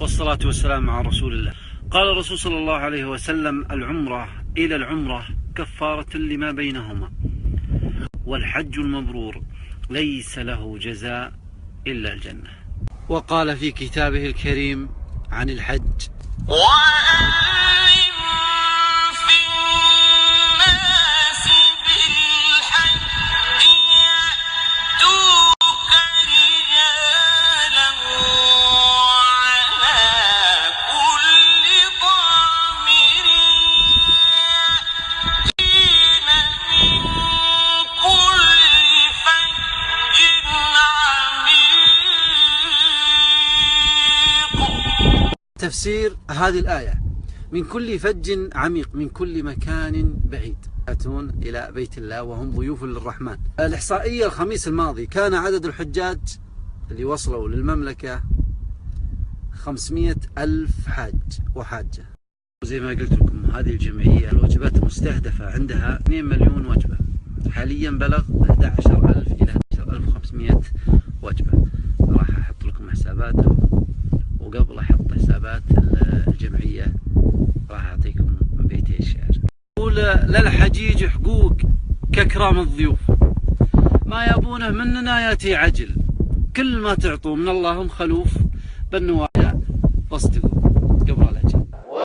والصلاة والسلام على رسول الله. قال الرسول صلى الله عليه وسلم العمرة إلى العمرة كفارة لما بينهما والحج المبرور ليس له جزاء إلا الجنة. وقال في كتابه الكريم عن الحج. تفسير هذه الآية. من كل فج عميق من كل مكان بعيد. يأتون إلى بيت الله وهم ضيوف للرحمن. الإحصائية الخميس الماضي كان عدد الحجاج اللي وصلوا للمملكة 500 ألف حاج وحاجة. زي ما قلت لكم هذه الجمعية الوجبات المستهدفة عندها 2 مليون وجبة. حاليا بلغ 11000 إلى 11500 وجبة. راح أحط لكم حساباتها وقبل حسابات الجمعية راح أعطيكم بيتي الشعر. يقول للحجيج حقوق ككرام الضيوف. ما يبونه مننا ياتي عجل. كل ما تعطوا من الله خلوف. بالنوايا واصدقوا قبل